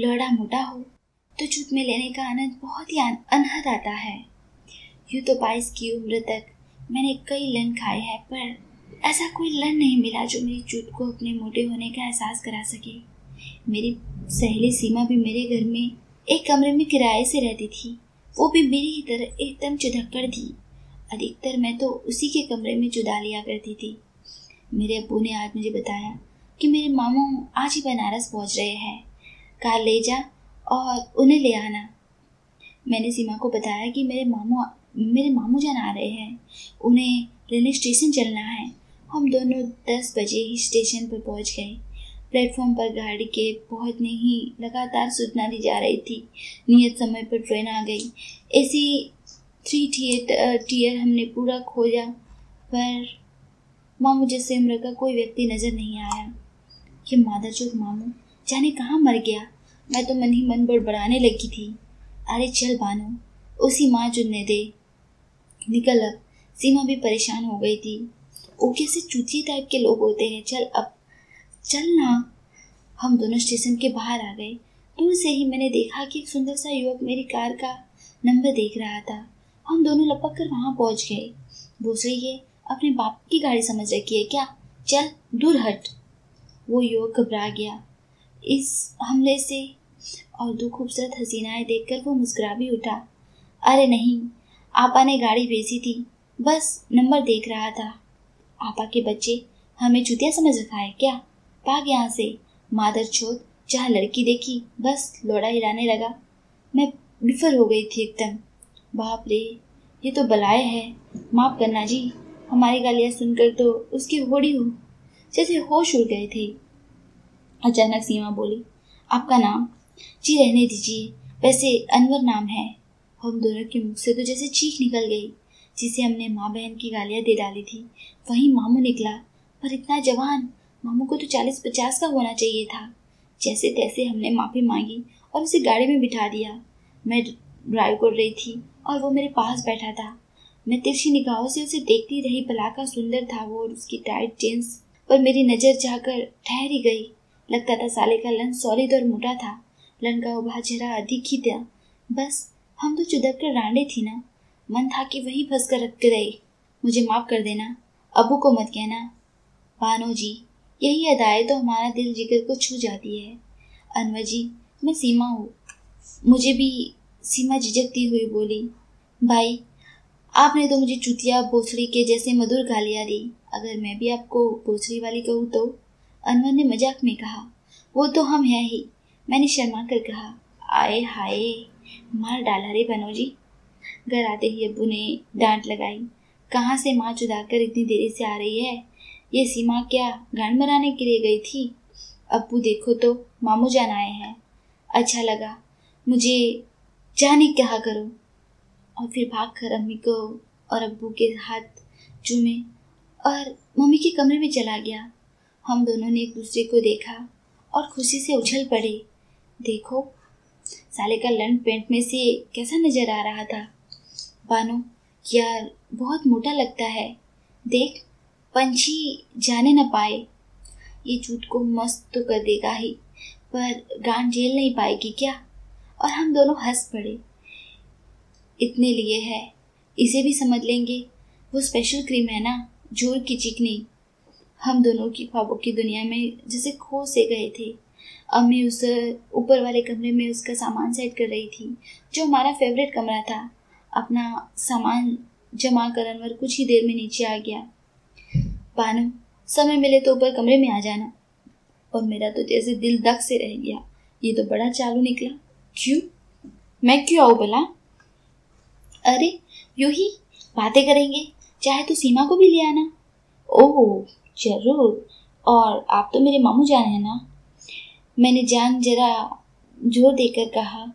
लौड़ा मोटा हो तो चूत में लेने का आनंद बहुत ही अनहद आता है। यूँ तो बाईस की उम्र तक मैंने कई लन खाए हैं, पर ऐसा कोई लन नहीं मिला जो मेरी चूत को अपने मोटे होने का एहसास करा सके। मेरी सहेली सीमा भी मेरे घर में एक कमरे में किराए से रहती थी। वो भी मेरी ही तरह एकदम चुधक्कड़ थी। अधिकतर मैं तो उसी के कमरे में जुदा लिया करती थी। मेरे अबू ने आज मुझे बताया कि मेरे मामू आज ही बनारस पहुँच रहे हैं। कार ले जा और उन्हें ले आना। मैंने सीमा को बताया कि मेरे मामू मेरे मामू जान आ रहे हैं। उन्हें रेलवे स्टेशन चलना है। हम दोनों दस बजे ही स्टेशन पर पहुँच गए। प्लेटफॉर्म पर गाड़ी के पहुँचने ही लगातार सूचना दी जा रही थी। नियत समय पर ट्रेन आ गई। ऐसी थ्री टीयर टीयर हमने पूरा खोजा, पर मामू जैसे उम्र का कोई व्यक्ति नज़र नहीं आया। कि मादा चौक मामू जाने कहाँ, मर गया। मैं तो मन ही मन बड़बड़ाने लगी थी। अरे चल बानो, उसी माँ चुनने दे। निकल अब। सीमा भी परेशान हो गई थी। वो कैसे चूतिए टाइप के लोग होते हैं। चल अब, चल ना। हम दोनों स्टेशन के बाहर आ गए। दूर से ही मैंने देखा कि एक सुंदर सा युवक मेरी कार का नंबर देख रहा था। हम दोनों लपक कर वहाँ पहुँच गए। दूसरी ये अपने बाप की गाड़ी समझ रखी है। क्या? चल, दूर हट। वो युवक घबरा गया। इस हमले से और दो खूबसूरत हसीनाएँ देखकर वो मुस्कुरा भी उठा। अरे नहीं, आपा ने गाड़ी भेजी थी, बस नंबर देख रहा था। आपा के बच्चे हमें चुतिया समझ रखा है क्या? भाग यहाँ से। मादर छोद जहाँ लड़की देखी, बस लोड़ा हिलाने लगा। मैं बिफर हो गई थी एकदम। बाप रे, ये तो बलाए है। माफ़ करना जी, हमारी गालियाँ सुनकर तो उसकी होड़ी हो। जैसे होश उड़ गए थे। अचानक सीमा बोली, आपका नाम? जी रहने दीजिए। वैसे अनवर नाम है। हम दोनों के मुख से तो जैसे चीख निकल गई, जिसे हमने माँ बहन की गालियाँ दे डाली थी। वहीं मामू निकला। पर इतना जवान, मामू को तो चालीस पचास का होना चाहिए था। जैसे तैसे हमने माफ़ी मांगी और उसे गाड़ी में बिठा दिया। मैं ड्राइव कर रही थी और वो मेरे पास बैठा था। मैं तिरछी निगाहों से उसे देखती रही। भला का सुंदर था वो और उसकी टाइट जींस पर मेरी नज़र जाकर ठहरी गई। लगता था साले का लन सॉलिड और मोटा था। लन का उभा चेहरा अधिक ही था। बस, हम तो चुदक कर रांडे थी ना। मन था कि वहीं फंस कर रख रही। मुझे माफ़ कर देना। अबू को मत कहना। बानो जी, यही अदाएँ तो हमारा दिल जिगर को छू जाती है। अनवर जी, मैं सीमा हूँ। मुझे भी सीमा झिझकती हुई बोली, भाई, आपने तो मुझे चुतिया भोसड़ी के जैसे मधुर गालियाँ दी। अगर मैं भी आपको भोसड़ी वाली कहूँ तो? अनवर ने मज़ाक में कहा, वो तो हम हैं ही। मैंने शर्मा कर कहा, आए हाय, मार डाला रे बनो जी घर आते ही अबू ने डांट लगाई, कहाँ से माँ चुदा कर इतनी देरी से आ रही है? ये सीमा क्या गान मराने के लिए गई थी? अबू देखो तो मामू जान आए हैं। अच्छा लगा, मुझे जाने क्या करो? और फिर भाग कर अम्मी को और अब्बू के हाथ चूमे और मम्मी के कमरे में चला गया। हम दोनों ने एक दूसरे को देखा और खुशी से उछल पड़े। देखो, साले का लंड पेंट में से कैसा नज़र आ रहा था। बानो, यार, बहुत मोटा लगता है। देख, पंछी जाने ना पाए। ये झूठ को मस्त तो कर देगा ही, पर गांड झेल नहीं पाएगी क्या? और हम दोनों हंस पड़े। इतने लिए है, इसे भी समझ लेंगे। वो स्पेशल क्रीम है ना, ज़ोर की चिकनी। हम दोनों की ख्वाबों की दुनिया में जैसे खो से गए थे। अम्मी उस ऊपर वाले कमरे में उसका सामान सेट कर रही थी, जो हमारा फेवरेट कमरा था। अपना सामान जमा कर अनवर कुछ ही देर में नीचे आ गया। बानो, समय मिले तो ऊपर कमरे में आ जाना। और मेरा तो जैसे दिल दक से रह गया। ये तो बड़ा चालू निकला। क्यों? मैं क्यों आऊँ भला? अरे, यू ही बातें करेंगे। चाहे तो सीमा को भी ले आना। ओह ज़रूर। और आप तो मेरे मामू जान हैं ना? मैंने जान जरा ज़ोर देकर कहा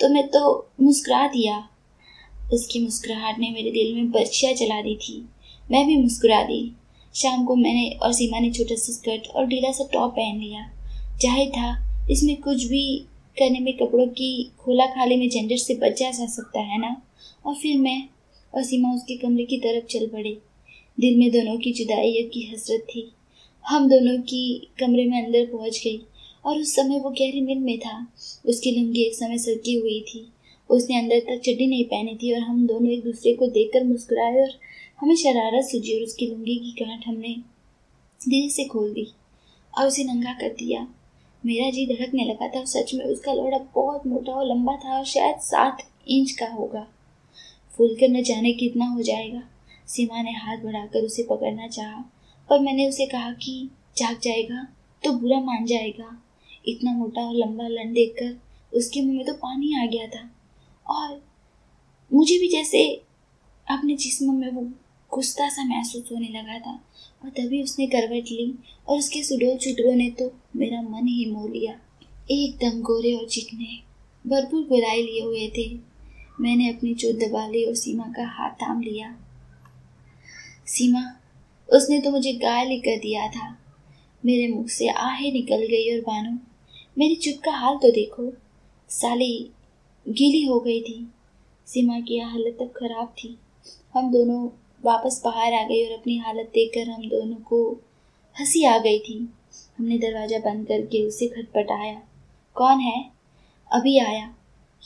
तो मैं तो मुस्कुरा दिया। उसकी मुस्कुराहट ने मेरे दिल में बर्चियाँ चला दी थी। मैं भी मुस्कुरा दी। शाम को मैंने और सीमा ने छोटा सा स्कर्ट और ढीला सा टॉप पहन लिया। ज़ाहिर था, इसमें कुछ भी करने में कपड़ों की खोला खाली में झंझट से बचा जा सकता है ना? और फिर मैं और सीमा उसके कमरे की तरफ़ चल पड़े। दिल में दोनों की जुदाई की हसरत थी। हम दोनों की कमरे में अंदर पहुँच गई और उस समय वो गहरी नींद में था। उसकी लुंगी एक समय सड़की हुई थी। उसने अंदर तक चड्डी नहीं पहनी थी और हम दोनों एक दूसरे को देखकर मुस्कुराए और हमें शरारत सूझी और उसकी लुंगी की गांठ हमने धीरे से खोल दी और उसे नंगा कर दिया। मेरा जी धड़कने लगा था सच में उसका लोड़ा बहुत मोटा और लंबा था और शायद सात इंच का होगा। फूल कर न जाने कितना हो जाएगा। सीमा ने हाथ बढ़ाकर उसे पकड़ना चाहा, पर मैंने उसे कहा कि जाग जाएगा तो बुरा मान जाएगा। इतना मोटा और लंबा लन देखकर उसके मुँह में तो पानी आ गया था। और मुझे भी जैसे अपने जिस्म में वो गुस्सा सा महसूस होने लगा था, और तभी उसने करवट ली और उसके सुडोल चुटरों ने तो मेरा मन ही मोह लिया। एकदम गोरे और चिकने, भरपूर गुलाई लिए हुए थे। मैंने अपनी चोट दबा ली और सीमा का हाथ थाम लिया। सीमा, उसने तो मुझे गायल कर दिया था। मेरे मुख से आहें निकल गई और बानो, मेरी चुप का हाल तो देखो। साली, गीली हो गई थी। सीमा की हालत तब खराब थी। हम दोनों वापस बाहर आ गई और अपनी हालत देखकर हम दोनों को हँसी आ गई थी। हमने दरवाज़ा बंद करके उसे खटपटाया। कौन है? अभी आया।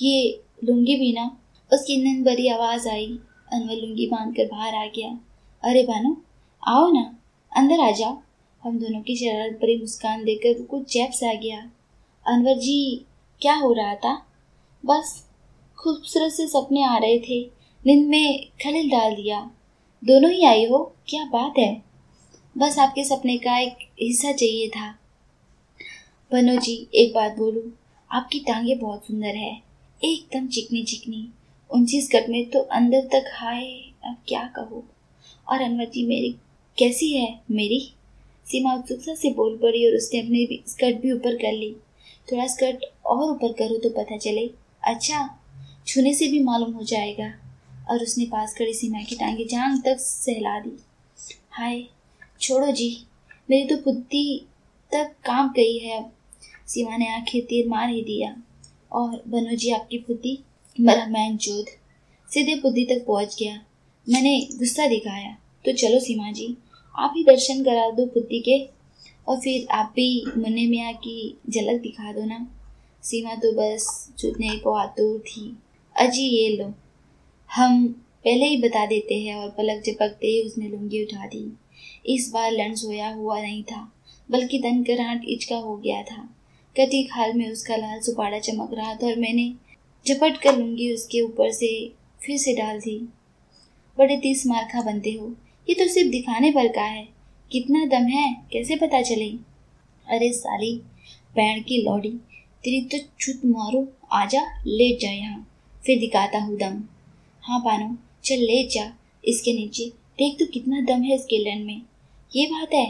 ये लुंगी भी ना? उसकी नंद भरी आवाज़ आई। अनवर लुंगी बाँध कर बाहर आ गया। अरे बानो आओ ना, अंदर आ जाओ। हम दोनों की शरारत भरी मुस्कान देखकर वो कुछ जैप सा गया। अनवर जी, क्या हो रहा था? बस, खूबसूरत से सपने आ रहे थे। नींद में खलिल डाल दिया। दोनों ही आई हो? क्या बात है? बस आपके सपने का एक हिस्सा चाहिए था। बनो जी, एक बात बोलूँ, आपकी टांगे बहुत सुंदर है। एकदम चिकनी चिकनी उनतीस कट में तो अंदर तक हाय, अब क्या कहो? और अनवर जी मेरी, कैसी है मेरी? सीमा उत्सुकता से बोल पड़ी और उसने अपनी स्कर्ट भी ऊपर कर ली। थोड़ा स्कर्ट और ऊपर करो तो पता चले। अच्छा छूने से भी मालूम हो जाएगा। और उसने पास खड़ी सीमा की टांगे जान तक सहला दी। हाय, छोड़ो जी, मेरी तो बुद्धि तक काम गई है। अब सीमा ने आँखें तीर मार ही दिया। और बनो जी, आपकी बुद्धि, मरा मैन जोध, सीधे बुद्धि तक पहुँच गया। मैंने गुस्सा दिखाया। तो चलो सीमा जी, आप ही दर्शन करा दो बुद्धि के। और फिर आप भी मुन्ने मियाँ की झलक दिखा दो ना। सीमा तो बस जुटने को आतुर थी। अजी ये लो। हम पहले ही बता देते हैं और पलक झपकते ही उसने लुंगी उठा दी। इस बार लन सोया हुआ नहीं था, बल्कि तन कराहट इचका हो गया था। कटी खाल में उसका लाल सुपाड़ा चमक रहा था और मैंने झपट कर लुंगी उसके ऊपर से फिर से डाल दी। बड़े तीस मारखा बनते हो। ये तो सिर्फ़ दिखाने पर का है। कितना दम है, कैसे पता चले? अरे साली, पैर की लौड़ी, तेरी तो छुत मारो। आजा लेट जा यहाँ, फिर दिखाता हूँ दम। हाँ पानो, चल ले जा, इसके नीचे। देख तो कितना दम है इसके लन में। ये बात है?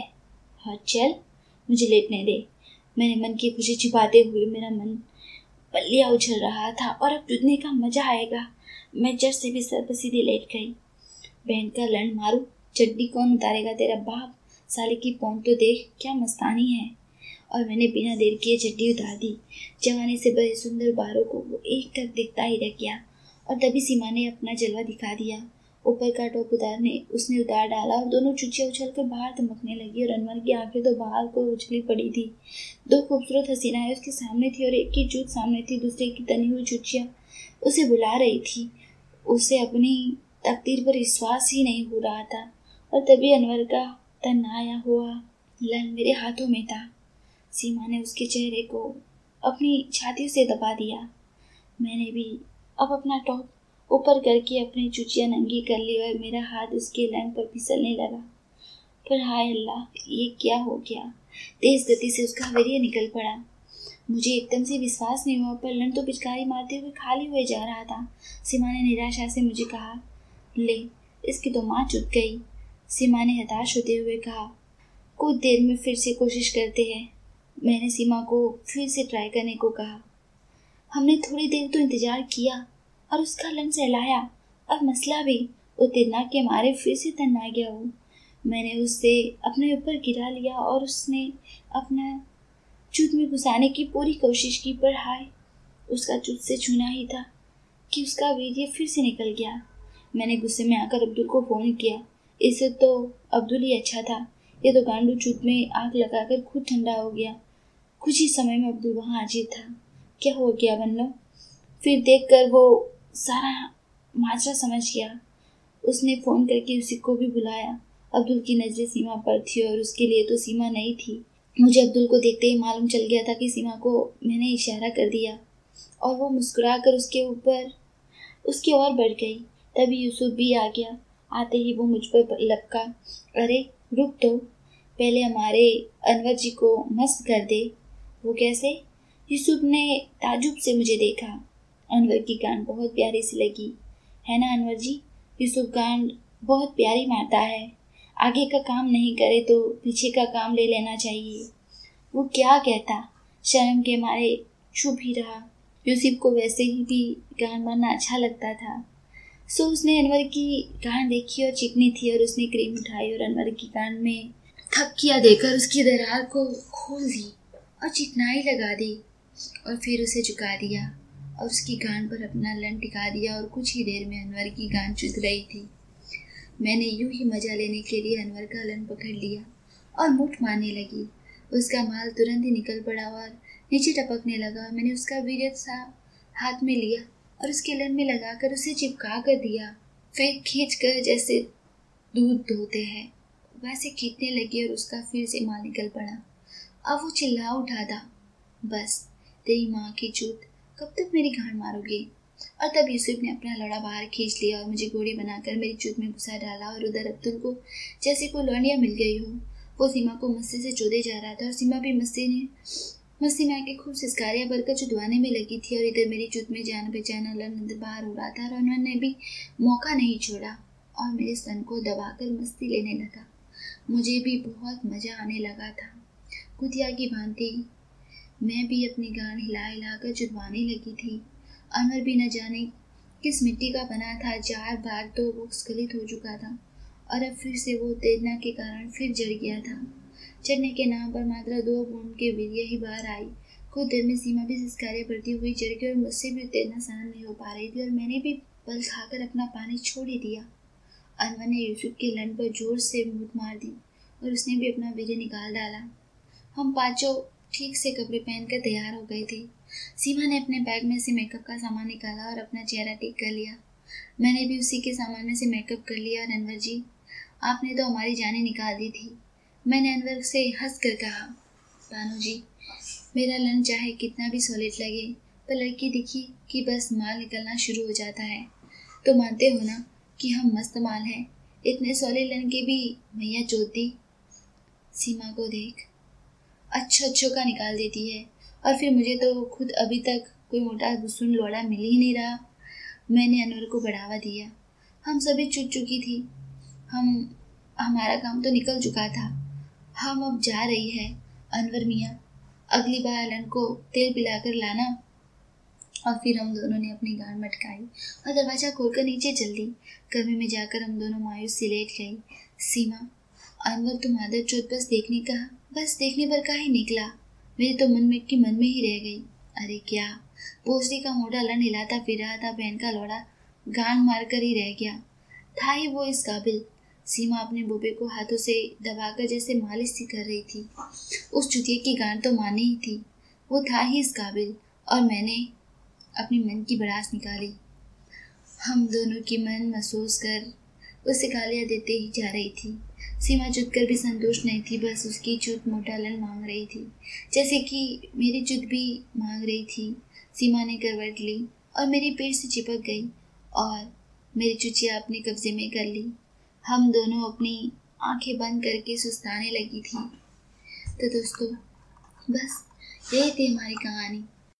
हाँ चल, मुझे लेटने दे। मैंने मन की खुशी छिपाते हुए मेरा मन पल्लिया उछल रहा था और अब जुदने का मज़ा आएगा। मैं जट से भी सर सीधे लेट गई। बहन का लंड मारू। चड्डी कौन उतारेगा? तेरा बाप साले की पौन तो देख, क्या मस्तानी है। और मैंने बिना देर किए चड्डी उतार दी। जवानी से बड़े सुंदर बारों को वो एक तक देखता ही रह गया और तभी सीमा ने अपना जलवा दिखा दिया। ऊपर का टॉप उतारने उसने उतार डाला और दोनों चुचिया उछल कर बाहर धमकने लगी और अनवर की आँखें तो बाहर को उछली पड़ी थी। दो खूबसूरत हसीनाएँ उसके सामने थी और एक की जूत सामने थी, दूसरे की तनी हुई चुचिया। उसे बुला रही थी। उसे अपनी तकदीर पर विश्वास ही नहीं हो रहा था। और तभी अनवर का तन आया हुआ लन मेरे हाथों में था। सीमा ने उसके चेहरे को अपनी छाती से दबा दिया। मैंने भी अब अपना टॉप ऊपर करके अपनी चुचिया नंगी कर ली और मेरा हाथ उसके लैंप पर फिसलने लगा। पर हाय अल्लाह, ये क्या हो गया? तेज गति से उसका वीर्य निकल पड़ा। मुझे एकदम से विश्वास नहीं हुआ, पर लन तो पिचकारी मारते हुए खाली हुए जा रहा था। सीमा ने निराशा से मुझे कहा ले। इसकी तो माँ चुट गई। सीमा ने हताश होते हुए कहा, कुछ देर में फिर से कोशिश करते हैं। मैंने सीमा को फिर से ट्राई करने को कहा। हमने थोड़ी देर तो इंतज़ार किया और उसका लन सहलाया। और मसला भी, वो तिरना के मारे फिर से तन्ना गया वो मैंने उससे अपने ऊपर गिरा लिया और उसने अपना चूत में घुसाने की पूरी कोशिश की, पर हाय, उसका चूत से छूना ही था कि उसका वीर्य फिर से निकल गया। मैंने गुस्से में आकर अब्दुल को फ़ोन किया। इससे तो अब्दुल ही अच्छा था। ये तो गांडू चूत में आग लगाकर खुद ठंडा हो गया। कुछ ही समय में अब्दुल वहाँ हाजिर था। क्या हो गया बन्नो फिर देखकर वो सारा माजरा समझ गया। उसने फ़ोन करके उसी को भी बुलाया। अब्दुल की नज़रें सीमा पर थी और उसके लिए तो सीमा नहीं थी। मुझे अब्दुल को देखते ही मालूम चल गया था कि सीमा को मैंने इशारा कर दिया। और वो मुस्कुरा कर उसके ऊपर, उसकी और बढ़ गई। तभी यूसुफ भी आ गया। आते ही वो मुझ पर लपका। अरे, रुक तो। पहले हमारे अनवर जी को मस्त कर दे। वो कैसे? यूसुफ ने ताजुब से मुझे देखा। अनवर की गान बहुत प्यारी सी लगी। है ना अनवर जी? यूसुफ गान बहुत प्यारी मारता है। आगे का काम नहीं करे तो पीछे का काम ले लेना चाहिए। वो क्या कहता? शर्म के मारे छुप ही रहा। यूसुफ को वैसे ही भी गान मारना अच्छा लगता था। सो उसने अनवर की कान देखी और चिकनी थी और उसने क्रीम उठाई और अनवर की कान में थपकिया देकर उसकी दरार को खोल दी और चिकनाई लगा दी और फिर उसे झुका दिया और उसकी गान पर अपना लन टिका दिया और कुछ ही देर में अनवर की गान चुद रही थी। मैंने यूँ ही मज़ा लेने के लिए अनवर का लन पकड़ लिया और मुठ मारने लगी। उसका माल तुरंत ही निकल पड़ा और नीचे टपकने लगा मैंने उसका वीर सा हाथ में लिया। और उसके लन में लगाकर उसे चिपका कर दिया। फिर खींच कर जैसे दूध धोते हैं। वैसे खींचने लगी और उसका फिर से माल निकल पड़ा। अब वो चिल्ला उठा था। बस, तेरी माँ की चूत, कब तक मेरी घाण मारोगे? और तब यूसुफ ने अपना लड़ा बाहर खींच लिया और मुझे गोली बनाकर मेरी चूत में घुसा डाला और उधर अब्दुल को जैसे कोई लौंडिया मिल गई हो। वो सीमा को मस्ती से चोदे जा रहा था और सीमा भी मस्ती ने मस्ती में आके खूब सिस्कारियाँ भरकर चुदवाने में लगी थी और इधर मेरी चुत में जान बेचाना अंदर बाहर हो रहा था और उन्होंने भी मौका नहीं छोड़ा और मेरे सन को दबाकर मस्ती लेने लगा। मुझे भी बहुत मज़ा आने लगा था। कुतिया की भांति मैं भी अपनी गान हिला हिला कर चुदवाने लगी थी। अमर भी न जाने किस मिट्टी का बना था, चार बार तो वो स्खलित हो चुका था और अब फिर से वो उत्तेजना के कारण फिर जड़ गया था। चढ़ने के नाम पर मात्र दो बूंद के वीर्य ही बाहर आई। खुद दिल में सीमा भी सिस्कारे बढ़ती हुई चढ़ गई और मुझसे भी उत्तेजना सहन नहीं हो पा रही थी और मैंने भी बल खाकर अपना पानी छोड़ ही दिया। अनवर ने यूसुफ के लंड पर ज़ोर से मुठ मार दी और उसने भी अपना वीर्य निकाल डाला। हम पाँचों ठीक से कपड़े पहनकर तैयार हो गए थे। सीमा ने अपने बैग में से मेकअप का सामान निकाला और अपना चेहरा टिक कर लिया। मैंने भी उसी के सामान में से मेकअप कर लिया और अनवर जी। आपने तो हमारी जाने निकाल दी थी। मैंने अनवर से हंस कर कहा बानू जी, मेरा लन चाहे कितना भी सॉलिड लगे, पर लड़की दिखी कि बस माल निकलना शुरू हो जाता है। तो मानते हो ना कि हम मस्त माल हैं। इतने सॉलिड लन के भी मैया चोती सीमा को देख अच्छो अच्छो का निकाल देती है। और फिर मुझे तो खुद अभी तक कोई मोटा दुसुन लोड़ा मिल ही नहीं रहा। मैंने अनवर को बढ़ावा दिया। हम सभी चुट चुकी थी। हम, हमारा काम तो निकल चुका था। हम अब जा रही है, अनवर मियाँ। अगली बार अलन को तेल पिलाकर लाना। और फिर हम दोनों ने अपनी गाड़ मटकाई और दरवाज़ा खोलकर नीचे चल दी। कमरे में जाकर हम दोनों मायूस से लेट गई। सीमा, अनवर तुम आदर चौथ बस देखने कहा बस देखने पर का ही निकला? मेरे तो मन में की मन में ही रह गई। अरे क्या? पोस्टी का मोटा लन हिलाता फिर रहा था बहन का लोड़ा गान मार कर ही रह गया। था ही वो इस काबिल। सीमा अपने बोबे को हाथों से दबाकर जैसे मालिश सी कर रही थी। उस चुतिया की गान तो माने ही थी। वो था ही इस काबिल, और मैंने अपनी मन की बड़ास निकाली। हम दोनों की मन महसूस कर उसे गालियाँ देते ही जा रही थी। सीमा चुत कर भी संतुष्ट नहीं थी, बस उसकी चुत मोटालन मांग रही थी। जैसे कि मेरी चुत भी मांग रही थी। सीमा ने करवट ली और मेरी पेट से चिपक गई, और मेरी चुचिया अपने कब्जे में कर ली। हम दोनों अपनी आँखें बंद करके सुस्ताने लगी थी। तो दोस्तों बस, यही थी हमारी कहानी।